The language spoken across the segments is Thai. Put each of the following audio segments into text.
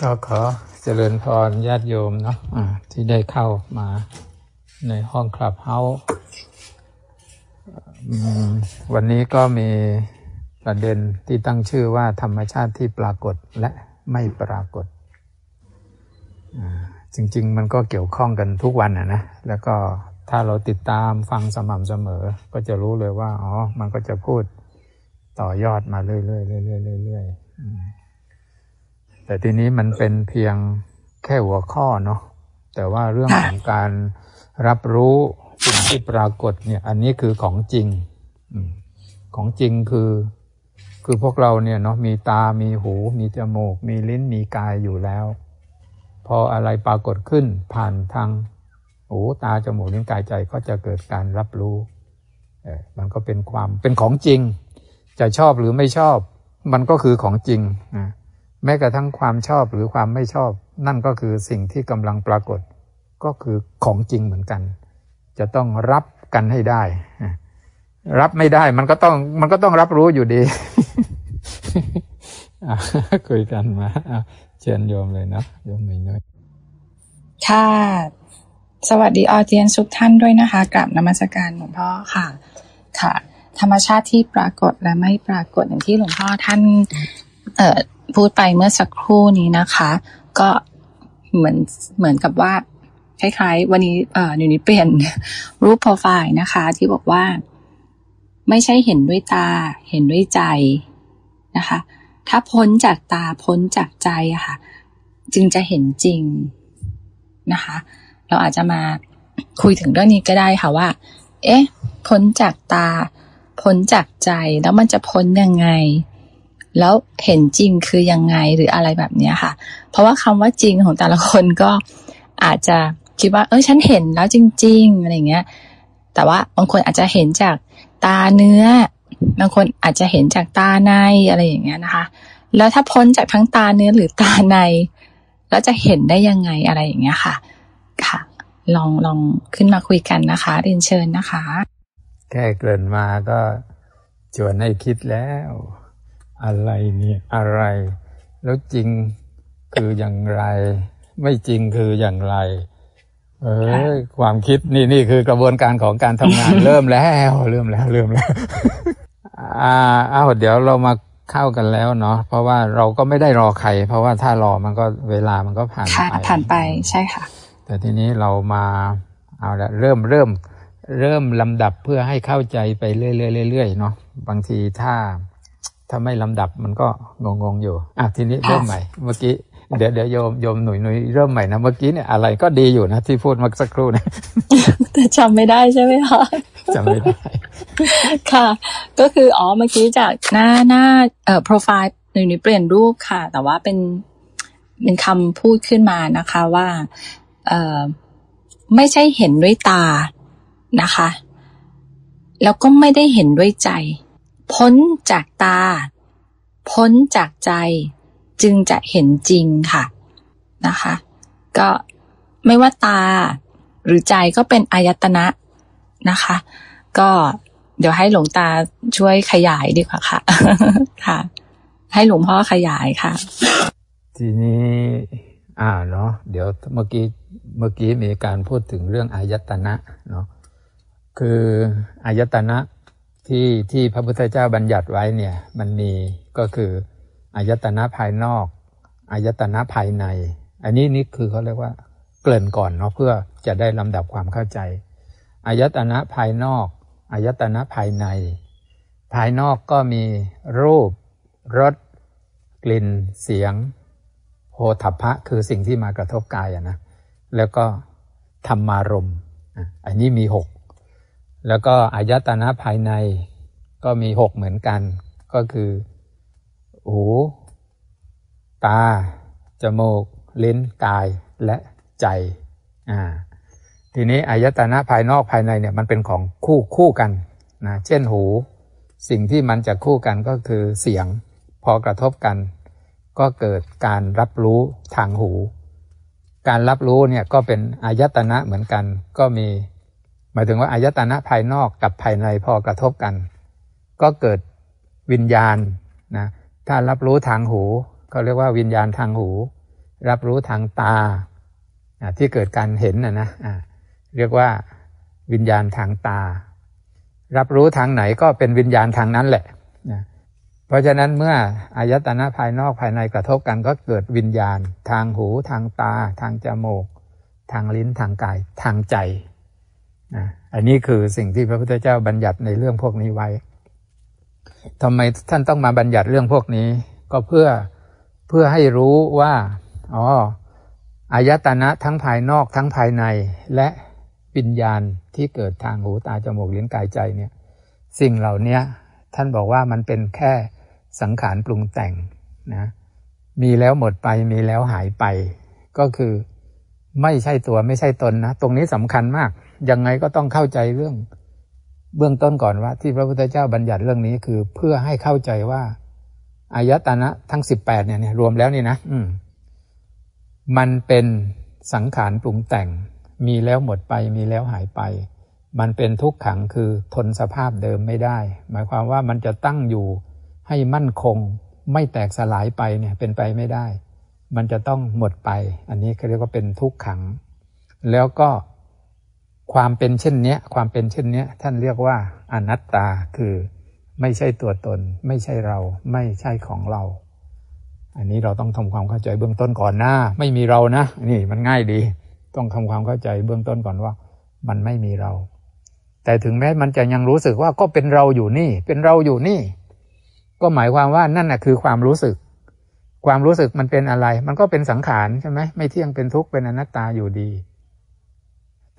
ก็ขอเจริญพรญาติโยมเนาะะที่ได้เข้ามาในห้องคลับเฮาส์วันนี้ก็มีประเด็นที่ตั้งชื่อว่าธรรมชาติที่ปรากฏและไม่ปรากฏ จริง ๆ มันก็เกี่ยวข้องกันทุกวันนะนะ แล้วก็ถ้าเราติดตามฟังสม่ำเสมอ ก็จะรู้เลยว่า อ๋อ มันก็จะพูดต่อยอดมาเรื่อยๆเรื่อยๆเรื่อยๆ แต่ทีนี้มันเป็นเพียงแค่หัวข้อเนาะแต่ว่าเรื่องของการรับรู้สิ่งที่ปรากฏเนี่ย อันนี้คือของจริงของจริงคือ คือพวกเราเนี่ยเนาะมีตา มีหู มีจมูก มีลิ้น มีกายอยู่แล้ว พออะไรปรากฏขึ้นผ่านทางหูตาจมูกลิ้นกายใจก็จะเกิดการรับรู้มันก็เป็นความเป็นของจริง จะชอบหรือไม่ชอบ มันก็คือของจริงนะ แม้กระทั่งความชอบหรือความไม่ชอบ นั่นก็คือสิ่งที่กำลังปรากฏ ก็คือของจริงเหมือนกัน จะต้องรับกันให้ได้ รับไม่ได้มันก็ต้องมันก็ต้องรับรู้อยู่ดีคุยกันมาเชิญโยมเลยนะโยมหน่อยน้อยค่ะ สวัสดีออเดียนทุกท่านด้วยนะคะกลับนมัสการหลวงพ่อค่ะ ค่ะ ธรรมชาติที่ปรากฏและไม่ปรากฏอย่างที่หลวงพ่อท่าน เอ่อ พูดไปเมื่อสักครู่นี้นะคะ ก็เหมือนเหมือนกับว่าคล้ายๆ วันนี้เอ่อหนูนี้เปลี่ยนรูปโปรไฟล์นะคะ ที่บอกว่า ไม่ใช่เห็นด้วยตา เห็นด้วยใจนะคะ ถ้าพ้นจากตาพ้นจากใจอะค่ะ จึงจะเห็นจริงนะคะ เราอาจจะมาคุยถึงเรื่องนี้ก็ได้ค่ะว่า เอ๊ะ พ้นจากตา พ้นจากใจแล้วมันจะพ้นยังไง แล้วเห็นจริงคือยังไงหรืออะไรแบบนี้ค่ะ เพราะว่าคำว่าจริงของแต่ละคนก็อาจจะคิดว่า เออฉันเห็นแล้วจริง ๆอะไรเงี้ย แต่ว่าบางคนอาจจะเห็นจากตาเนื้อบางคนอาจจะเห็นจากตาในอะไรอย่างเงี้ยนะคะ แล้วถ้าพ้นจากทั้งตาเนื้อหรือตาใน แล้วจะเห็นได้ยังไงอะไรอย่างเงี้ยค่ะ ค่ะ ลองลองขึ้นมาคุยกันนะคะเรียนเชิญนะคะ แค่เกินมาก็ชวนให้คิดแล้ว อะไรเนี่ยอะไร แล้วจริงคืออย่างไร ไม่จริงคืออย่างไร เออความคิดนี่นี่คือกระบวนการของการทำงานเริ่มแล้วเริ่มแล้วเริ่มแล้วอ่าอ้าวเดี๋ยวเรามาเข้ากันแล้วเนาะเพราะว่าเราก็ไม่ได้รอใคร เพราะว่าถ้ารอมันก็เวลามันก็ผ่านไปผ่านไปใช่ค่ะ แต่ทีนี้เรามาเอาละเริ่มเริ่ม เริ่มลำดับเพื่อให้เข้าใจไปเรื่อยๆเนาะบางทีถ้า ถ้าไม่ลำดับมันก็งงๆอยู่อะทีนี้เริ่มใหม่ เมื่อกี้เดี๋ยวเดี๋ยวโยมโยมหนุ่ยหนุ่ยเริ่มใหม่นะเมื่อกี้เนี่ยอะไรก็ดีอยู่นะที่พูดมาสักครู่นะแต่จำไม่ได้ใช่ไหมคะจำไม่ได้ ค่ะ ก็คืออ๋อเมื่อกี้จากหน้าหน้าเอ่อโปรไฟล์หนุ่ยหนุ่ยเปลี่ยนรูปค่ะ แต่ว่าเป็นเป็นคำพูดขึ้นมานะคะว่า เอ่อไม่ใช่เห็นด้วยตานะคะ แล้วก็ไม่ได้เห็นด้วยใจ พ้นจากตา พ้นจากใจ จึงจะเห็นจริงค่ะนะคะ ก็ไม่ว่าตา หรือใจก็เป็นอายตนะนะคะ ก็เดี๋ยวให้หลวงตาช่วยขยายดีกว่าค่ะ ค่ะ ให้หลวงพ่อขยายค่ะ ทีนี้ อ่าเนาะเดี๋ยวเมื่อกี้เมื่อกี้มีการพูดถึงเรื่องอายตนะเนาะคืออายตนะ ที่ที่พระพุทธเจ้าบัญญัติไว้เนี่ยมันมีก็คืออายตนะภายนอกอายตนะภายใน อันนี้นี่คือเขาเรียกว่าเกริ่นก่อนเนาะเพื่อจะได้ลำดับความเข้าใจอายตนะภายนอกอายตนะภายใน ภายนอกก็มีรูปรสกลิ่นเสียงโพธพะคือสิ่งที่มากระทบกายอะนะแล้วก็ธรรมารมอันนี้มีหก แล้วก็อายตนะภายในก็มีหกเหมือนกัน ก็คือ หู ตา จมูก ลิ้น กาย และใจ อ่า ทีนี้อายตนะภายนอกภายในเนี่ยมันเป็นของคู่คู่กันนะ เช่นหู สิ่งที่มันจะคู่กันก็คือเสียง พอกระทบกัน ก็เกิดการรับรู้ทางหู การรับรู้เนี่ยก็เป็นอายตนะเหมือนกัน ก็มี หมายถึงว่าอายตนะภายนอกกับภายในพอกระทบกัน ก็เกิดวิญญาณนะถ้ารับรู้ทางหูเขาเรียกว่าวิญญาณทางหู รับรู้ทางตาที่เกิดการเห็นนะนะเรียกว่าวิญญาณทางตา รับรู้ทางไหนก็เป็นวิญญาณทางนั้นแหละเพราะฉะนั้นเมื่ออายตนะภายนอกภายในกระทบกันก็เกิดวิญญาณ ทางหู ทางตา ทางจมูก ทางลิ้นทางกาย ทางใจ อันนี้คือสิ่งที่พระพุทธเจ้าบัญญัติในเรื่องพวกนี้ไว้ทำไมท่านต้องมาบัญญัติเรื่องพวกนี้ ก็เพื่อเพื่อให้รู้ว่าอ๋ออายตนะทั้งภายนอกทั้งภายในและวิญญาณที่เกิดทางหูตาจมูกลิ้นกายใจเนี่ยสิ่งเหล่านี้ท่านบอกว่ามันเป็นแค่สังขารปรุงแต่งนะมีแล้วหมดไปมีแล้วหายไป ก็คือไม่ใช่ตัวไม่ใช่ตนนะ ตรงนี้สำคัญมาก ยังไงก็ต้องเข้าใจเรื่องเบื้องต้นก่อนว่า ที่พระพุทธเจ้าบัญญัติเรื่องนี้คือเพื่อให้เข้าใจว่าอายตนะทั้งสิบแปดเนี่ย รวมแล้วนี่นะอืมมันเป็นสังขารปรุงแต่ง มีแล้วหมดไป มีแล้วหายไป มันเป็นทุกขังคือทนสภาพเดิมไม่ได้ หมายความว่ามันจะตั้งอยู่ให้มั่นคง ไม่แตกสลายไปเนี่ยเป็นไปไม่ได้ มันจะต้องหมดไป อันนี้เขาเรียกว่าเป็นทุกขัง แล้วก็ ความเป็นเช่นเนี้ย ความเป็นเช่นเนี้ย ท่านเรียกว่าอนัตตาคือไม่ใช่ตัวตน ไม่ใช่เรา ไม่ใช่ของเรา อันนี้เราต้องทำความเข้าใจเบื้องต้นก่อนนะไม่มีเรานะนี่มันง่ายดี ต้องทำความเข้าใจเบื้องต้นก่อนว่า มันไม่มีเรา แต่ถึงแม้มันจะยังรู้สึกว่าก็เป็นเราอยู่นี่ เป็นเราอยู่นี่ ก็หมายความว่านั่นนะคือความรู้สึก ความรู้สึกมันเป็นอะไร มันก็เป็นสังขารใช่ไหมไม่เที่ยงเป็นทุกข์เป็นอนัตตาอยู่ดี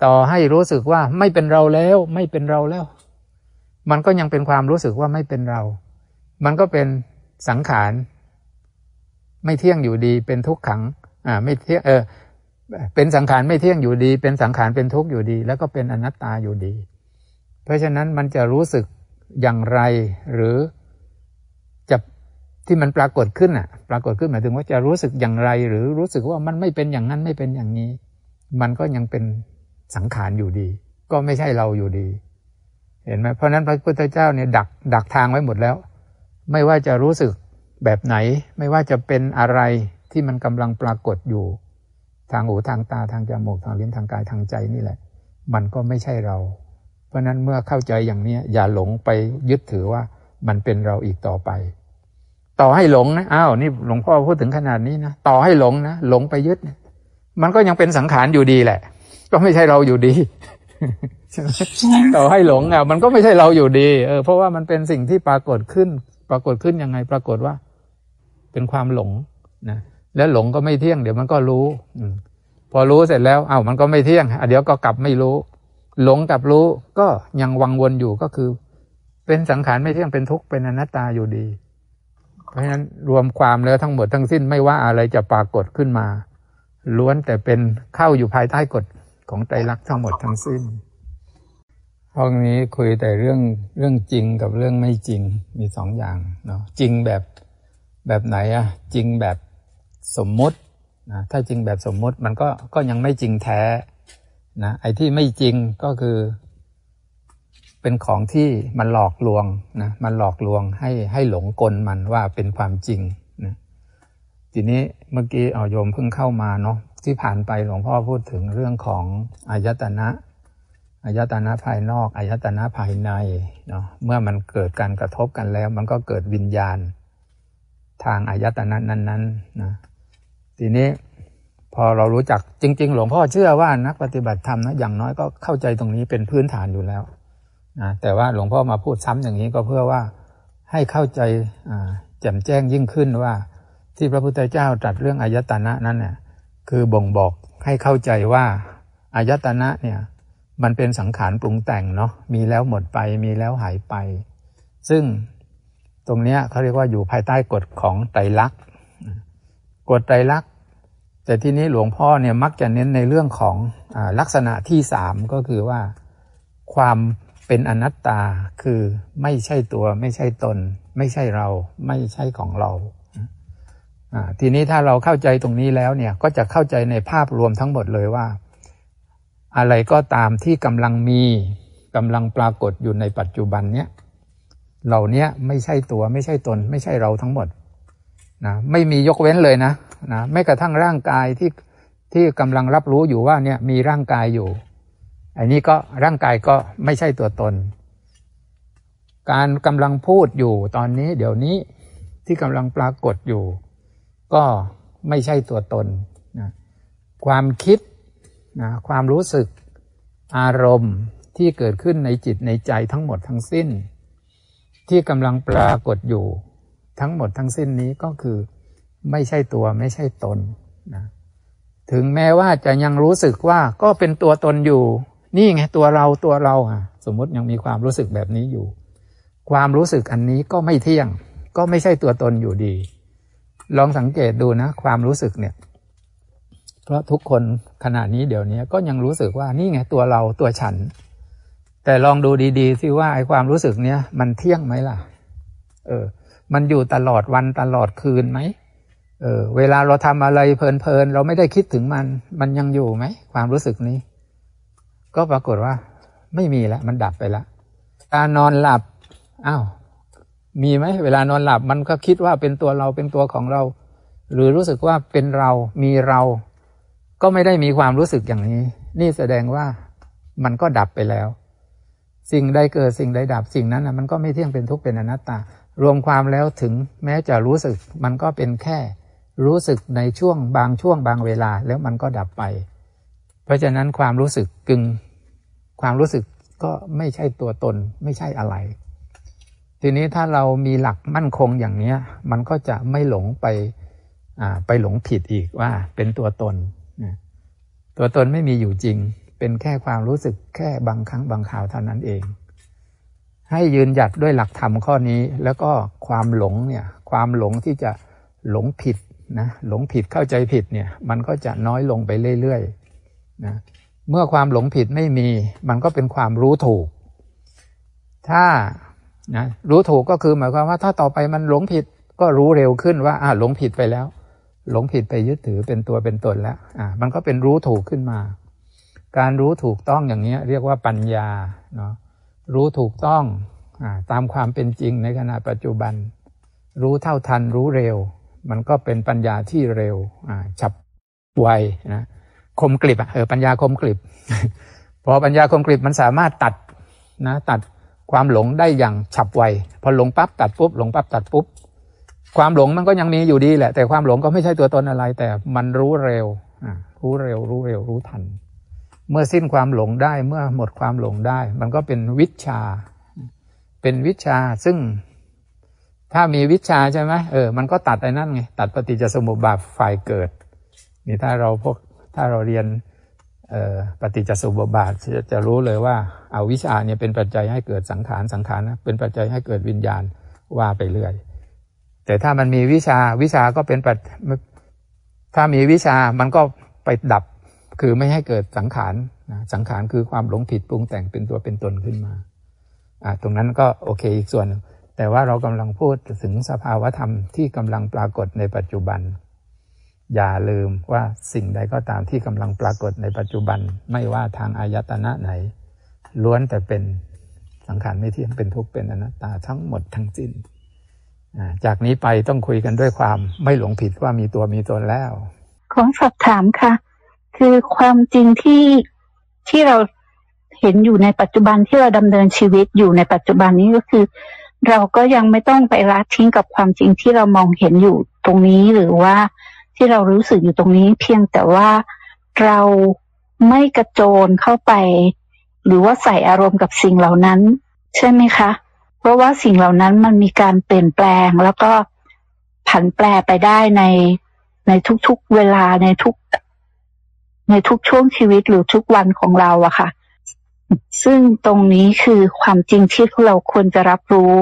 ต่อให้รู้สึกว่าไม่เป็นเราแล้ว ไม่เป็นเราแล้ว มันก็ยังเป็นความรู้สึกว่าไม่เป็นเรา มันก็เป็นสังขาร ไม่เที่ยงอยู่ดีเป็นทุกขัง อ่า ไม่เที่ยงเออเป็นสังขารไม่เที่ยงอยู่ดี เป็นสังขารเป็นทุกข์อยู่ดี แล้วก็เป็นอนัตตาอยู่ดี เพราะฉะนั้นมันจะรู้สึกอย่างไรหรือจะที่มันปรากฏขึ้นอะ ปรากฏขึ้นหมายถึงว่าจะรู้สึกอย่างไร หรือรู้สึกว่ามันไม่เป็นอย่างนั้นไม่เป็นอย่างนี้ มันก็ยังเป็น สังขารอยู่ดี ก็ไม่ใช่เราอยู่ดี เห็นไหมเพราะนั้นพระพุทธเจ้าเนี่ยดักดักทางไว้หมดแล้ว ไม่ว่าจะรู้สึกแบบไหน ไม่ว่าจะเป็นอะไรที่มันกำลังปรากฏอยู่ ทางหูทางตาทางจมูกทางลิ้นทางกายทางใจนี่แหละ มันก็ไม่ใช่เรา เพราะนั้นเมื่อเข้าใจอย่างนี้อย่าหลงไปยึดถือว่ามันเป็นเราอีกต่อไป ต่อให้หลงนะอ้าวนี่หลวงพ่อพูดถึงขนาดนี้นะต่อให้หลงนะหลงไปยึด มันก็ยังเป็นสังขารอยู่ดีแหละ ก็ไม่ใช่เราอยู่ดีต่อให้หลงอะมันก็ไม่ใช่เราอยู่ดีเออเพราะว่ามันเป็นสิ่งที่ปรากฏขึ้น ปรากฏขึ้นยังไง ปรากฏว่า เป็นความหลงนะแล้วหลงก็ไม่เที่ยง เดี๋ยวมันก็รู้ อืพอรู้เสร็จแล้วเอ้ามันก็ไม่เที่ยงเดี๋ยวก็กลับไม่รู้ หลงกับรู้ก็ยังวังวนอยู่ก็คือ เป็นสังขารไม่เที่ยงเป็นทุกข์เป็นอนัตตาอยู่ดี เพราะฉะนั้นรวมความแล้วทั้งหมดทั้งสิ้นไม่ว่าอะไรจะปรากฏขึ้นมา ล้วนแต่เป็นเข้าอยู่ภายใต้กฎ ของไตรลักษณ์ทั้งหมดทั้งสิ้น ห้องนี้คุยแต่เรื่องเรื่องจริงกับเรื่องไม่จริงมีสองอย่างเนาะจริงแบบแบบไหนอะจริงแบบสมมตินะถ้าจริงแบบสมมติมันก็ก็ยังไม่จริงแท้นะไอ้ที่ไม่จริงก็คือ เป็นของที่มันหลอกลวงนะมันหลอกลวงให้ให้หลงกลมันว่าเป็นความจริงนะทีนี้เมื่อกี้เอาโยมเพิ่งเข้ามาเนาะ ที่ผ่านไปหลวงพ่อพูดถึงเรื่องของอายตนะอายตนะภายนอกอายตนะภายในเนาะเมื่อมันเกิดการกระทบกันแล้ว มันก็เกิดวิญญาณ ทางอายตนะนั้นๆนะทีนี้พอเรารู้จักจริง ๆ หลวงพ่อเชื่อว่านักปฏิบัติธรรมนะอย่างน้อยก็เข้าใจตรงนี้เป็นพื้นฐานอยู่แล้วนะแต่ว่าหลวงพ่อมาพูดซ้ำอย่างนี้ก็เพื่อว่าให้เข้าใจแจ่มแจ้งยิ่งขึ้นว่า ที่พระพุทธเจ้าตรัสเรื่องอายตนะนั้นเนี่ย คือบ่งบอกให้เข้าใจว่าอายตนะเนี่ยมันเป็นสังขารปรุงแต่งเนาะมีแล้วหมดไปมีแล้วหายไป ซึ่งตรงเนี้ยเขาเรียกว่าอยู่ภายใต้กฎของไตรลักษณ์กฎไตรลักษณ์แต่ที่นี้หลวงพ่อเนี่ยมักจะเน้นในเรื่องของอลักษณะที่สามก็คือว่า ความเป็นอนัตตาคือไม่ใช่ตัว ไม่ใช่ตน ไม่ใช่เรา ไม่ใช่ของเรา ทีนี้ถ้าเราเข้าใจตรงนี้แล้วเนี่ยก็จะเข้าใจในภาพรวมทั้งหมดเลยว่า อะไรก็ตามที่กำลังมีกำลังปรากฏอยู่ในปัจจุบันเนี้ยเหล่านี้ไม่ใช่ตัวไม่ใช่ตน ไม่ใช่เราทั้งหมดนะไม่มียกเว้นเลยนะนะไม่กระทั่งร่างกายที่ที่กำลังรับรู้อยู่ว่าเนี่ยมีร่างกายอยู่อันนี้ก็ร่างกายก็ไม่ใช่ตัวตน การกำลังพูดอยู่ตอนนี้เดี๋ยวนี้ที่กำลังปรากฏอยู่ ก็ไม่ใช่ตัวตนนะความคิดนะความรู้สึกอารมณ์ที่เกิดขึ้นในจิตในใจทั้งหมดทั้งสิ้น ที่กำลังปรากฏอยู่ทั้งหมดทั้งสิ้นนี้ก็คือไม่ใช่ตัวไม่ใช่ตนนะถึงแม้ว่าจะยังรู้สึกว่าก็เป็นตัวตนอยู่ นี่ไงตัวเราตัวเราอะ สมมติยังมีความรู้สึกแบบนี้อยู่ ความรู้สึกอันนี้ก็ไม่เที่ยง ก็ไม่ใช่ตัวตนอยู่ดี ลองสังเกตดูนะ ความรู้สึกเนี่ย เพราะทุกคนขณะนี้เดี๋ยวนี้ก็ยังรู้สึกว่านี่ไงตัวเราตัวฉัน แต่ลองดูดีๆสิว่าไอ้ความรู้สึกเนี้ยมันเที่ยงไหมล่ะ เออ มันอยู่ตลอดวันตลอดคืนไหมเออ เวลาเราทำอะไรเพลินๆเราไม่ได้คิดถึงมัน มันยังอยู่ไหมความรู้สึกนี้ ก็ปรากฏว่า ไม่มีแล้วมันดับไปแล้วการนอนหลับอ้าว มีไหมเวลานอนหลับมันก็คิดว่าเป็นตัวเราเป็นตัวของเรา หรือรู้สึกว่าเป็นเรามีเรา ก็ไม่ได้มีความรู้สึกอย่างนี้ นี่แสดงว่ามันก็ดับไปแล้ว สิ่งใดเกิดสิ่งใดดับสิ่งนั้นนะมันก็ไม่เที่ยงเป็นทุกข์เป็นอนัตตา รวมความแล้วถึงแม้จะรู้สึก มันก็เป็นแค่ รู้สึกในช่วงบางช่วงบางเวลาแล้วมันก็ดับไป เพราะฉะนั้นความรู้สึกกึงความรู้สึกก็ไม่ใช่ตัวตนไม่ใช่อะไร ทีนี้ถ้าเรามีหลักมั่นคงอย่างนี้มันก็จะไม่หลงไปไปหลงผิดอีกว่าเป็นตัวตน ตัวตนไม่มีอยู่จริง เป็นแค่ความรู้สึกแค่บางครั้งบางคราวเท่านั้นเอง ให้ยืนหยัดด้วยหลักธรรมข้อนี้ แล้วก็ความหลงเนี่ยความหลงที่จะหลงผิดนะหลงผิดเข้าใจผิดเนี่ยมันก็จะน้อยลงไปเรื่อยๆนะเมื่อความหลงผิดไม่มี มันก็เป็นความรู้ถูก ถ้า นะรู้ถูกก็คือหมายความว่าถ้าต่อไปมันหลงผิดก็รู้เร็วขึ้นว่าอ่าหลงผิดไปแล้ว หลงผิดไปยึดถือเป็นตัวเป็นตนแล้วอ่ามันก็เป็นรู้ถูกขึ้นมา การรู้ถูกต้องอย่างนี้เรียกว่าปัญญาเนาะรู้ถูกต้องอ่าตามความเป็นจริงในขณะปัจจุบัน รู้เท่าทันรู้เร็ว มันก็เป็นปัญญาที่เร็วฉับไวนะคมกริบเออปัญญาคมกริบพอปัญญาคมกริบมันสามารถตัดนะตัด ความหลงได้อย่างฉับไวพอหลงปั๊บตัดปุ๊บหลงปั๊บตัดปุ๊บความหลงมันก็ยังมีอยู่ดีแหละ แต่ความหลงก็ไม่ใช่ตัวตนอะไร แต่มันรู้เร็วรู้เร็ว รู้เร็ว รู้ทัน เมื่อสิ้นความหลงได้เมื่อหมดความหลงได้ มันก็เป็นวิชา เป็นวิชาซึ่งถ้ามีวิชาใช่ไหมเออมันก็ตัดไอ้นั่นไงตัดปฏิจจสมุปบาทฝ่ายเกิดนี่ถ้าเราพวกถ้าเราเรียน ปฏิจจสมุปบาทจะจะรู้เลยว่าเอาวิชาเนี่ยเป็นปัจจัยให้เกิดสังขารสังขารนะเป็นปัจจัยให้เกิดวิญญาณว่าไปเรื่อย แต่ถ้ามันมีวิชาวิชาก็เป็นปัจถ้ามีวิชามันก็ไปดับคือไม่ให้เกิดสังขารนะสังขารคือความหลงผิดปรุงแต่งเป็นตัวเป็นตนขึ้นมาอ่าตรงนั้นก็โอเคอีกส่วน แต่ว่าเรากำลังพูดถึงสภาวธรรมที่กำลังปรากฏในปัจจุบัน อย่าลืมว่าสิ่งใดก็ตามที่กำลังปรากฏในปัจจุบันไม่ว่าทางอายตนะไหน ล้วนแต่เป็นสังขารไม่เที่ยงเป็นทุกข์เป็นอนัตตาทั้งหมดทั้งสิ้น จากนี้ไปต้องคุยกันด้วยความไม่หลงผิดว่ามีตัวมีตนแล้ว ขอสอบถามค่ะ คือความจริงที่ที่เราเห็นอยู่ในปัจจุบันที่เราดำเนินชีวิตอยู่ในปัจจุบันนี้ก็คือ เราก็ยังไม่ต้องไปละทิ้งกับความจริงที่เรามองเห็นอยู่ตรงนี้หรือว่า ที่เรารู้สึกอยู่ตรงนี้ เพียงแต่ว่าเราไม่กระโจนเข้าไป หรือว่าใส่อารมณ์กับสิ่งเหล่านั้น ใช่ไหมคะ เพราะว่าสิ่งเหล่านั้นมันมีการเปลี่ยนแปลง แล้วก็ผันแปรไปได้ในในทุกๆเวลาในทุก ในทุกช่วงชีวิตหรือทุกวันของเราอะค่ะ ซึ่งตรงนี้คือความจริงที่เราควรจะรับรู้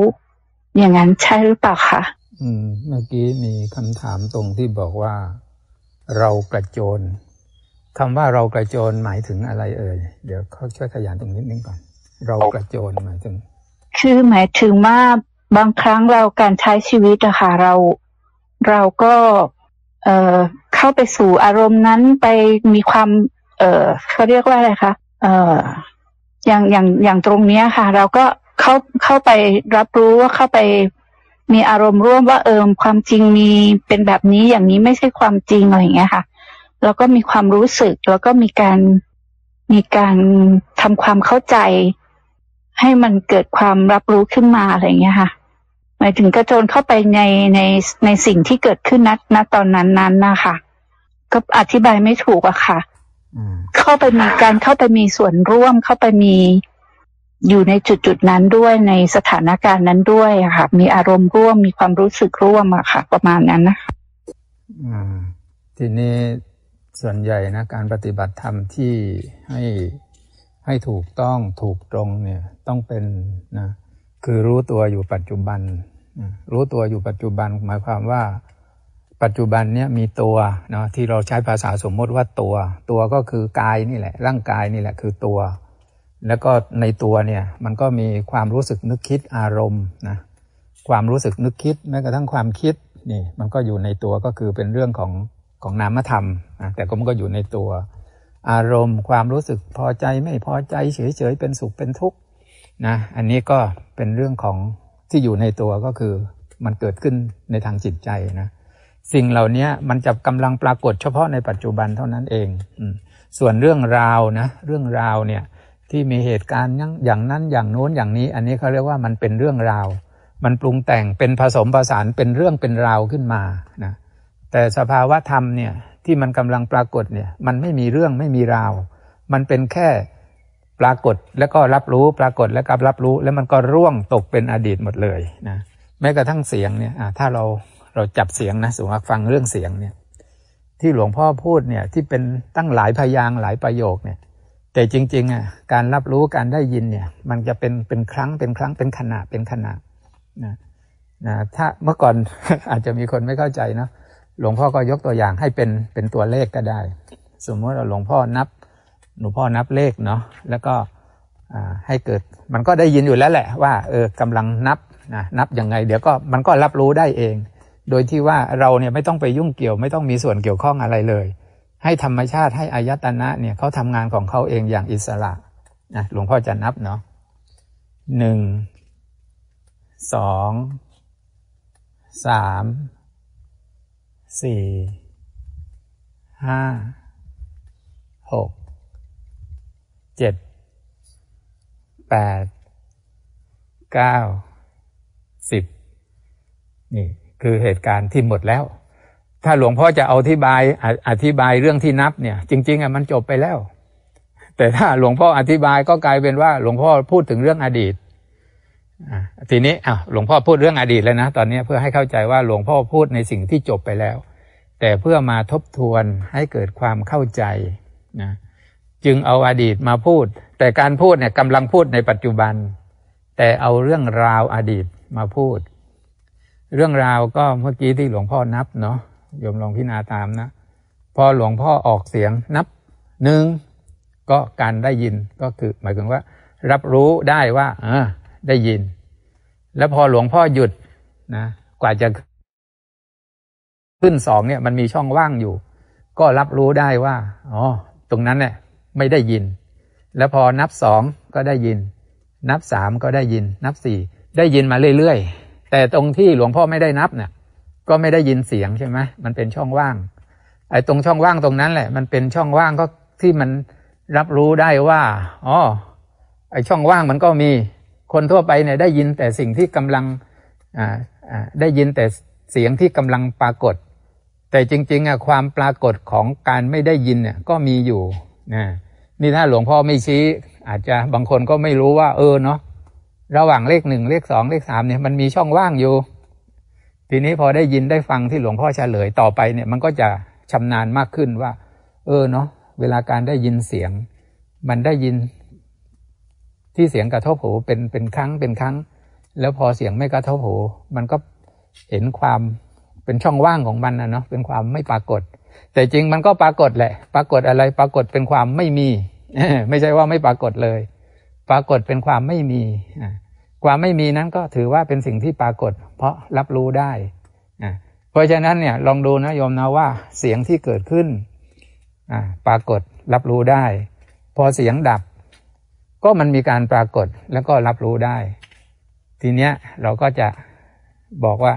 อย่างนั้นใช่หรือเปล่าคะ อืม เมื่อกี้มีคำถามตรงที่บอกว่า เรากระโจนคำว่าเรากระโจนหมายถึงอะไรเอ่ย เดี๋ยวเขาช่วยขยายตรงนี้นึงก่อน เรากระโจนหมายถึง คือหมายถึงว่าบางครั้งเราการใช้ชีวิตอะค่ะเราเราก็เอ่อเข้าไปสู่อารมณ์นั้นไปมีความ เอ่อเขาเรียกว่าอะไรคะเอ่ออย่างอย่างอย่างตรงเนี้ยค่ะ เราก็เข้าเข้าไปรับรู้ว่าเข้าไป มีอารมณ์ร่วมว่าเออความจริงมีเป็นแบบนี้อย่างนี้ไม่ใช่ความจริงอะไรอย่างเงี้ยค่ะแล้วก็มีความรู้สึกแล้วก็มีการมีการทำความเข้าใจ ให้มันเกิดความรับรู้ขึ้นมาอะไรอย่างเงี้ยค่ะ หมายถึงกระโจนเข้าไปในในในสิ่งที่เกิดขึ้นณณตอนนั้นนั้นนะคะก็อธิบายไม่ถูกอะค่ะอืมเข้าไปมีการเข้าไปมีส่วนร่วมเข้าไปมี อยู่ในจุดจุดๆนั้นด้วยในสถานการณ์นั้นด้วยค่ะ มีอารมณ์ร่วมมีความรู้สึกร่วมอะค่ะ ประมาณนั้นนะคะทีนี้ส่วนใหญ่นะการปฏิบัติธรรมที่ให้ให้ถูกต้องถูกตรงเนี่ยต้องเป็นนะคือรู้ตัวอยู่ปัจจุบันนะรู้ตัวอยู่ปัจจุบันหมายความว่า ปัจจุบันเนี่ยมีตัวเนาะที่เราใช้ภาษาสมมติว่าตัว ตัวก็คือกายนี่แหละ ร่างกายนี่แหละคือตัว แล้วก็ในตัวเนี่ยมันก็มีความรู้สึกนึกคิดอารมณ์นะความรู้สึกนึกคิดแม้กระทั่งความคิดนี่มันก็อยู่ในตัวก็คือเป็นเรื่องของของนามธรรมนะแต่ก็มันก็อยู่ในตัว อารมณ์ ความรู้สึกพอใจไม่พอใจเฉยๆเป็นสุขเป็นทุกข์นะอันนี้ก็เป็นเรื่องของที่อยู่ในตัวก็คือมันเกิดขึ้นในทางจิตใจนะสิ่งเหล่านี้มันจะกำลังปรากฏเฉพาะในปัจจุบันเท่านั้นเอง ส่วนเรื่องราวนะเรื่องราวเนี่ย ที่มีเหตุการณ์อย่างอย่างนั้นอย่างโน้นอย่างนี้ อันนี้เขาเรียกว่ามันเป็นเรื่องราว มันปรุงแต่งเป็นผสมผสานเป็นเรื่องเป็นราวขึ้นมานะแต่สภาวะธรรมเนี่ยที่มันกำลังปรากฏเนี่ยมันไม่มีเรื่องไม่มีราว มันเป็นแค่ปรากฏแล้วก็รับรู้ปรากฏแล้วก็รับรู้ แล้วมันก็ร่วงตกเป็นอดีตหมดเลยนะแม้กระทั่งเสียงเนี่ยถ้าเราเราจับเสียงนะสมมติฟังเรื่องเสียงเนี่ยที่หลวงพ่อพูดเนี่ยที่เป็นตั้งหลายพยางหลายประโยคเนี่ย แต่จริงๆอะการรับรู้การได้ยินเนี่ย มันจะเป็นเป็นครั้งเป็นครั้งเป็นขณะเป็นขณะนะนะถ้าเมื่อก่อนอาจจะมีคนไม่เข้าใจนะหลวงพ่อก็ยกตัวอย่างให้เป็นเป็นตัวเลขก็ได้ สมมติว่าหลวงพ่อนับหลวงพ่อนับเลขเนาะแล้วก็อ่าให้เกิดมันก็ได้ยินอยู่แล้วแหละว่าเออกำลังนับนะนับยังไง เดี๋ยวก็มันก็รับรู้ได้เอง โดยที่ว่าเราเนี่ยไม่ต้องไปยุ่งเกี่ยว ไม่ต้องมีส่วนเกี่ยวข้องอะไรเลย ให้ธรรมชาติให้อายตนะเนี่ยเขาทำงานของเขาเองอย่างอิสระนะหลวงพ่อจะนับเนาะหนึ่งสองสามสี่ห้าหกเจ็ดแปดเก้าสิบนี่คือเหตุการณ์ที่หมดแล้ว ถ้าหลวงพ่อจะอธิบายออธิบายเรื่องที่นับเนี่ย จริง ๆอะมันจบไปแล้ว แต่ถ้าหลวงพ่ออธิบายก็กลายเป็นว่า หลวงพ่อพูดถึงเรื่องอดีตอะทีนี้อะหลวงพ่อพูดเรื่องอดีตแล้วนะตอนนี้เพื่อให้เข้าใจว่าหลวงพ่อพูดในสิ่งที่จบไปแล้ว แต่เพื่อมาทบทวนให้เกิดความเข้าใจนะจึงเอาอดีตมาพูด แต่การพูดเนี่ยกำลังพูดในปัจจุบัน แต่เอาเรื่องราวอดีตมาพูด เรื่องราวก็เมื่อกี้ที่หลวงพ่อนับเนาะ โยมลองพิจารณาตามนะ พอหลวงพ่อออกเสียงนับหนึ่งก็การได้ยินก็คือ หมายถึงว่า รับรู้ได้ว่า เออ ได้ยิน แล้วพอหลวงพ่อหยุดนะกว่าจะขึ้นสองเนี่ย มันมีช่องว่างอยู่ ก็รับรู้ได้ว่าอ๋อตรงนั้นเนี่ยไม่ได้ยิน แล้วพอนับสองก็ได้ยิน นับสามก็ได้ยิน นับสี่ได้ยินมาเรื่อยๆแต่ตรงที่หลวงพ่อไม่ได้นับเนี่ย ก็ไม่ได้ยินเสียงใช่ไหมมันเป็นช่องว่าง ไอ้ตรงช่องว่างตรงนั้นแหละ มันเป็นช่องว่างก็ที่มันรับรู้ได้ว่าอ๋อไอ้ช่องว่างมันก็มีคนทั่วไปเนี่ยได้ยินแต่สิ่งที่กำลังอ่าได้ยินแต่เสียงที่กำลังปรากฏ แต่จริงๆอะความปรากฏของการไม่ได้ยินเนี่ยก็มีอยู่นะนี่ถ้าหลวงพ่อไม่ชี้ อาจจะบางคนก็ไม่รู้ว่า เออเนาะระหว่างเลขหนึ่งเลขสองเลขสามเนี่ยมันมีช่องว่างอยู่ ทีนี้พอได้ยินได้ฟังที่หลวงพ่อเฉลยต่อไปเนี่ยมันก็จะชำนาญมากขึ้นว่า เออเนาะเวลาการได้ยินเสียง มันได้ยิน ที่เสียงกระทบหูเป็นเป็นครั้งเป็นครั้ง แล้วพอเสียงไม่กระทบหู มันก็เห็นความเป็นช่องว่างของมันนะเนาะเป็นความไม่ปรากฏ แต่จริงมันก็ปรากฏแหละ ปรากฏอะไรปรากฏเป็นความไม่มีไม่ใช่ว่าไม่ปรากฏเลย ปรากฏเป็นความไม่มีอ่า ความไม่มีนั้นก็ถือว่าเป็นสิ่งที่ปรากฏ เพราะรับรู้ได้เพราะฉะนั้นเนี่ยลองดูนะโยมนะว่าเสียงที่เกิดขึ้นปรากฏรับรู้ได้ พอเสียงดับ ก็มันมีการปรากฏแล้วก็รับรู้ได้ ทีเนี้ยเราก็จะบอกว่า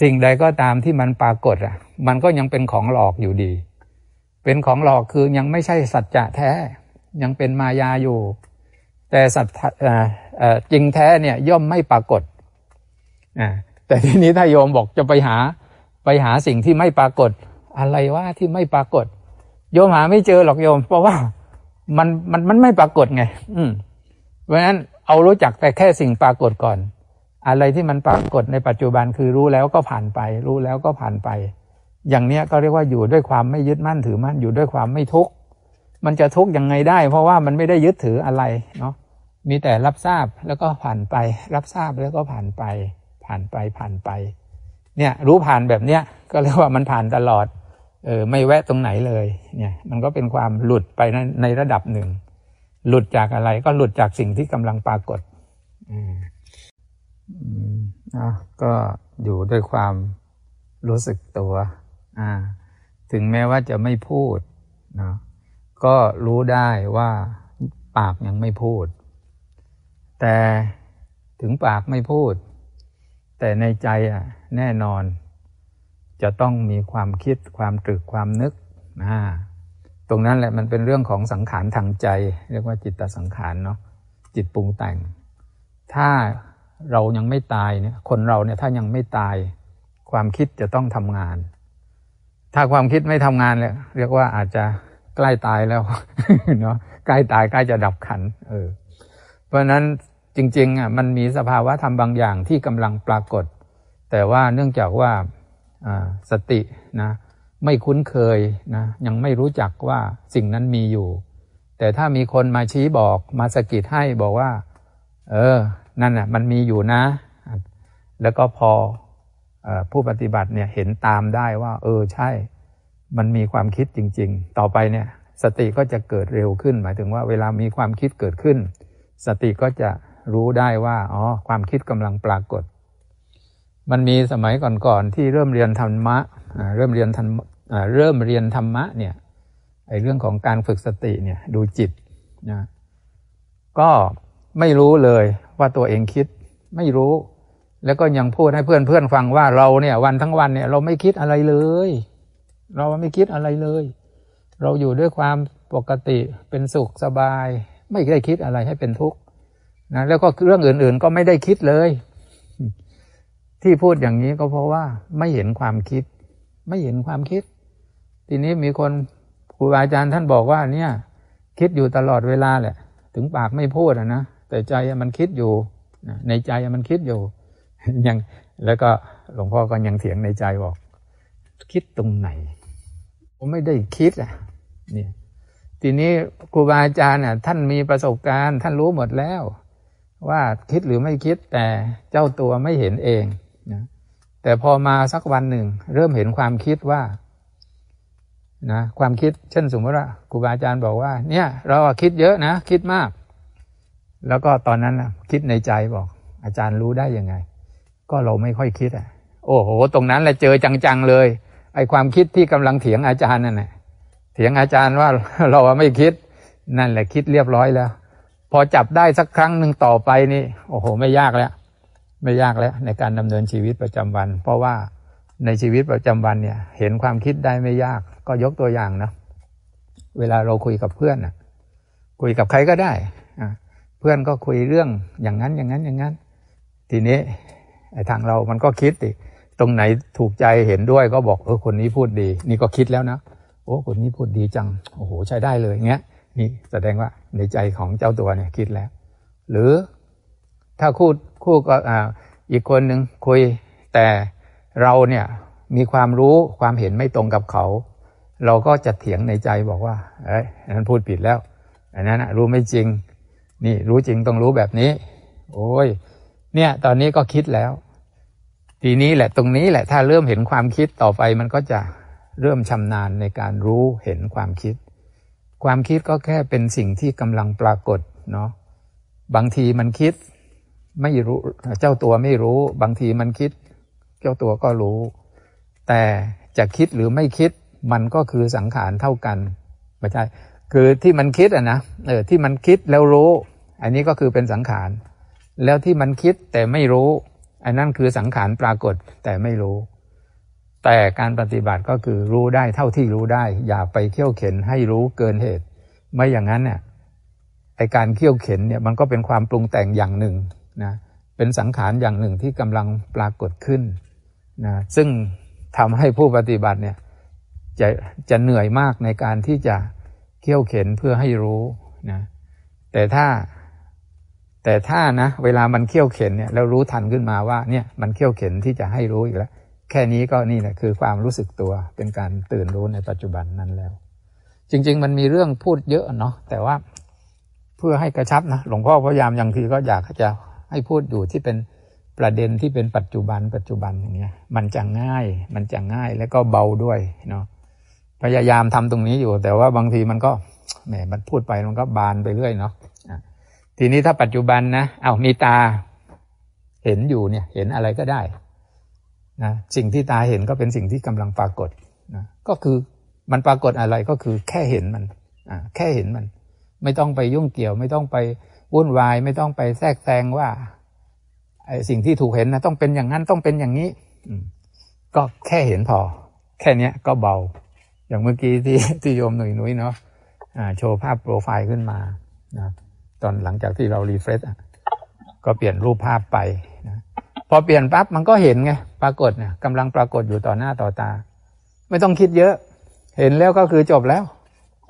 สิ่งใดก็ตามที่มันปรากฏอะ มันก็ยังเป็นของหลอกอยู่ดี เป็นของหลอกคือยังไม่ใช่สัจจะแท้ ยังเป็นมายาอยู่ แต่สัจจริงแท้เนี่ยย่อมไม่ปรากฏแต่ทีนี้ถ้าโยมบอกจะไปหาไปหาสิ่งที่ไม่ปรากฏ อะไรว่าที่ไม่ปรากฏ โยมหาไม่เจอหรอกโยม เพราะว่ามันมันมันไม่ปรากฏไง อืมเพราะฉะนั้นเอารู้จักแต่แค่สิ่งปรากฏก่อน อะไรที่มันปรากฏในปัจจุบันคือรู้แล้วก็ผ่านไป รู้แล้วก็ผ่านไป อย่างเนี้ยก็เรียกว่าอยู่ด้วยความไม่ยึดมั่นถือมั่นอยู่ด้วยความไม่ทุกข์ มันจะทุกข์ยังไงได้ เพราะว่ามันไม่ได้ยึดถืออะไรเนาะมีแต่รับทราบแล้วก็ผ่านไป รับทราบแล้วก็ผ่านไป ผ่านไปผ่านไป เนี่ยรู้ผ่านแบบเนี้ยก็เรียกว่ามันผ่านตลอดเออไม่แวะตรงไหนเลยเนี่ยมันก็เป็นความหลุดไปในในระดับหนึ่ง หลุดจากอะไรก็หลุดจากสิ่งที่กำลังปรากฏอืมอ่าก็อยู่ด้วยความรู้สึกตัวอ่าถึงแม้ว่าจะไม่พูดเนาะ ก็รู้ได้ว่าปากยังไม่พูด แต่ถึงปากไม่พูด แต่ในใจอะแน่นอน จะต้องมีความคิดความตรึกความนึกนะตรงนั้นแหละมันเป็นเรื่องของสังขารทางใจ เรียกว่าจิตตสังขารเนาะจิตปรุงแต่ง ถ้าเรายังไม่ตายเนี่ยคนเราเนี่ยถ้ายังไม่ตาย ความคิดจะต้องทำงาน ถ้าความคิดไม่ทำงานเลยเรียกว่าอาจจะ ใกล้ตายแล้วเนาะใกล้ตายใกล้จะดับขันเออ เพราะฉะนั้นจริง ๆอะมันมีสภาวะธรรมบางอย่างที่กำลังปรากฏ แต่ว่าเนื่องจากว่าสตินะไม่คุ้นเคยนะยังไม่รู้จักว่าสิ่งนั้นมีอยู่ แต่ถ้ามีคนมาชี้บอกมาสกิดให้บอกว่า เออ นั่นน่ะมันมีอยู่นะ แล้วก็พออผู้ปฏิบัติเนี่ยเห็นตามได้ว่า เออใช่ มันมีความคิดจริง ๆ ต่อไปเนี่ยสติก็จะเกิดเร็วขึ้น หมายถึงว่าเวลามีความคิดเกิดขึ้น สติก็จะรู้ได้ว่าอ๋อความคิดกำลังปรากฏ มันมีสมัยก่อนๆที่เริ่มเรียนธรรมะเริ่มเรียนธรรมเริ่มเรียนธรรมะเนี่ยไอเรื่องของการฝึกสติเนี่ยดูจิตนะก็ไม่รู้เลยว่าตัวเองคิดไม่รู้ แล้วก็ยังพูดให้เพื่อนเพื่อนฟังว่าเราเนี่ยวันทั้งวันเนี่ยเราไม่คิดอะไรเลย เราไม่คิดอะไรเลย เราอยู่ด้วยความปกติเป็นสุขสบาย ไม่ได้คิดอะไรให้เป็นทุกข์นะแล้วก็เรื่องอื่น ๆ ก็ไม่ได้คิดเลย ที่พูดอย่างนี้ก็เพราะว่าไม่เห็นความคิด ไม่เห็นความคิด ทีนี้มีคนครูบาอาจารย์ท่านบอกว่าเนี่ย คิดอยู่ตลอดเวลาแหละ ถึงปากไม่พูดนะแต่ใจมันคิดอยู่ในใจมันคิดอยู่ยังแล้วก็หลวงพ่อก็ยังเถียงในใจบอก คิดตรงไหน ผมไม่ได้คิดอะเนี่ยทีนี้ครูบาอาจารย์น่ะท่านมีประสบการณ์ ท่านรู้หมดแล้ว ว่าคิดหรือไม่คิดแต่เจ้าตัวไม่เห็นเองนะแต่พอมาสักวันหนึ่ง เริ่มเห็นความคิดว่านะความคิดเช่นสมมติว่าครูบาอาจารย์บอกว่า เนี่ย เราคิดเยอะนะ คิดมาก แล้วก็ตอนนั้นนะคิดในใจบอก อาจารย์รู้ได้ยังไง ก็เราไม่ค่อยคิดอะ โอ้โห ตรงนั้นแหละเจอจังๆเลย ไอความคิดที่กำลังเถียงอาจารย์นั่นแหละเถียงอาจารย์ว่าเราไม่คิดนั่นแหละคิดเรียบร้อยแล้ว พอจับได้สักครั้งหนึ่งต่อไปนี่ โอ้โห ไม่ยากแล้ว ไม่ยากแล้ว ในการดำเนินชีวิตประจำวัน เพราะว่าในชีวิตประจำวันเนี่ย เห็นความคิดได้ไม่ยาก ก็ยกตัวอย่างนะเวลาเราคุยกับเพื่อนนะคุยกับใครก็ได้เพื่อนก็คุยเรื่องอย่างนั้นอย่างนั้นอย่างนั้น ทีนี้ไอ้ทางเรามันก็คิดดิ ตรงไหนถูกใจเห็นด้วยก็บอกเออคนนี้พูดดี นี่ก็คิดแล้วนะโอ้คนนี้พูดดีจังโอ้โหใช้ได้เลยเงี้ยนี่แสดงว่าในใจของเจ้าตัวเนี่ยคิดแล้ว หรือถ้าคู่คู่ก็อ่าอีกคนหนึ่งคุยแต่เราเนี่ยมีความรู้ความเห็นไม่ตรงกับเขา เราก็จะเถียงในใจบอกว่าเอ้ยนั้นพูดผิดแล้วอันนั้นรู้ไม่จริง นี่รู้จริงต้องรู้แบบนี้ โอ้ยเนี่ยตอนนี้ก็คิดแล้ว ทีนี้แหละตรงนี้แหละถ้าเริ่มเห็นความคิดต่อไปมันก็จะเริ่มชำนาญในการรู้เห็นความคิด ความคิดก็แค่เป็นสิ่งที่กำลังปรากฏเนาะบางทีมันคิดไม่รู้เจ้าตัวไม่รู้ บางทีมันคิด เจ้าตัวก็รู้ แต่จะคิดหรือไม่คิดมันก็คือสังขารเท่ากันไม่ใช่คือที่มันคิดอะนะเออที่มันคิดแล้วรู้ อันนี้ก็คือเป็นสังขาร แล้วที่มันคิดแต่ไม่รู้ อันนั้นคือสังขารปรากฏแต่ไม่รู้ แต่การปฏิบัติก็คือรู้ได้เท่าที่รู้ได้ อย่าไปเขี่ยวเข็นให้รู้เกินเหตุ ไม่อย่างนั้นเนี่ยไอการเขี่ยวเข็นเนี่ยมันก็เป็นความปรุงแต่งอย่างหนึ่งนะเป็นสังขารอย่างหนึ่งที่กำลังปรากฏขึ้นนะซึ่งทำให้ผู้ปฏิบัติเนี่ยจะจะเหนื่อยมากในการที่จะเขี่ยวเข็นเพื่อให้รู้นะแต่ถ้า แต่ถ้านะเวลามันเขี่ยวเข็นเนี่ยแล้วรู้ทันขึ้นมาว่าเนี่ยมันเขี่ยวเข็นที่จะให้รู้อีกแล้ว แค่นี้ก็นี่แหละคือความรู้สึกตัวเป็นการตื่นรู้ในปัจจุบันนั้นแล้ว จริง ๆ มันมีเรื่องพูดเยอะเนาะแต่ว่าเพื่อให้กระชับนะหลวงพ่อพยายามอย่างทีก็อยากจะให้พูดอยู่ที่เป็นประเด็นที่เป็นปัจจุบัน ปัจจุบันอย่างเงี้ยมันจะง่าย มันจะง่ายแล้วก็เบาด้วยเนาะพยายามทำตรงนี้อยู่ แต่ว่าบางทีมันก็แหมมันพูดไปมันก็บานไปเรื่อยเนาะ ทีนี้ถ้าปัจจุบันนะเอามีตาเห็นอยู่เนี่ย เห็นอะไรก็ได้นะสิ่งที่ตาเห็นก็เป็นสิ่งที่กำลังปรากฏนะก็คือมันปรากฏอะไรก็คือแค่เห็นมันอ่าแค่เห็นมัน ไม่ต้องไปยุ่งเกี่ยว ไม่ต้องไปวุ่นวาย ไม่ต้องไปแทรกแซงว่าไอ้สิ่งที่ถูกเห็นนะต้องเป็นอย่างนั้นต้องเป็นอย่างนี้ก็แค่เห็นพอ แค่เนี้ยก็เบา อย่างเมื่อกี้ที่ที่โยมหนุ่ยนุ้ยเนาะอ่าโชว์ภาพโปรไฟล์ขึ้นมานะ อนหลังจากที่เรารีเฟรชก็เปลี่ยนรูปภาพไปนะพอเปลี่ยนปั๊บมันก็เห็นไงปรากฏเนี่ยกำลังปรากฏอยู่ต่อหน้าต่อตา ไม่ต้องคิดเยอะ เห็นแล้วก็คือจบแล้ว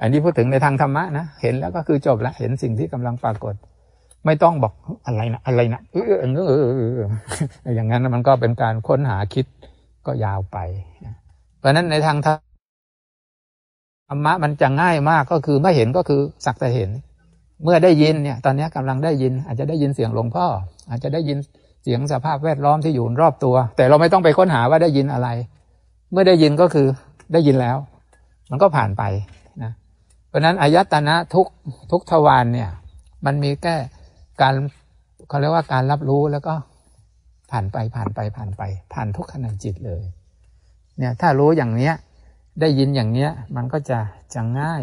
อันนี้พูดถึงในทางธรรมะนะเห็นแล้วก็คือจบแล้วเห็นสิ่งที่กำลังปรากฏ ไม่ต้องบอกอะไรนะอะไรนะเออเออเออเอออย่างนั้นมันก็เป็นการค้นหาคิดก็ยาวไป เพราะฉะนั้นในทางธรรมะมันจะง่ายมากก็คือไม่เห็นก็คือสักแต่เห็น เมื่อได้ยินเนี่ยตอนนี้กำลังได้ยิน อาจจะได้ยินเสียงหลวงพ่อ อาจจะได้ยินเสียงสภาพแวดล้อมที่อยู่รอบตัว แต่เราไม่ต้องไปค้นหาว่าได้ยินอะไร เมื่อได้ยินก็คือได้ยินแล้ว มันก็ผ่านไปนะเพราะฉะนั้นอายตนะทุกทุกทวารเนี่ยมันมีแค่การเขาเรียกว่าการรับรู้แล้วก็ผ่านไปผ่านไปผ่านไป ผ่านทุกขณะจิตเลยเนี่ยถ้ารู้อย่างเนี้ยได้ยินอย่างเนี้ยมันก็จะจะง่าย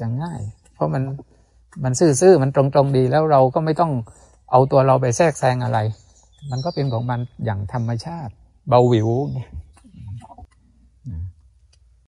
จะง่าย เพราะมัน มันซื่อๆมันตรงๆดีแล้วเราก็ไม่ต้องเอาตัวเราไปแทรกแซงอะไร มันก็เป็นของมันอย่างธรรมชาติ เบาหวิว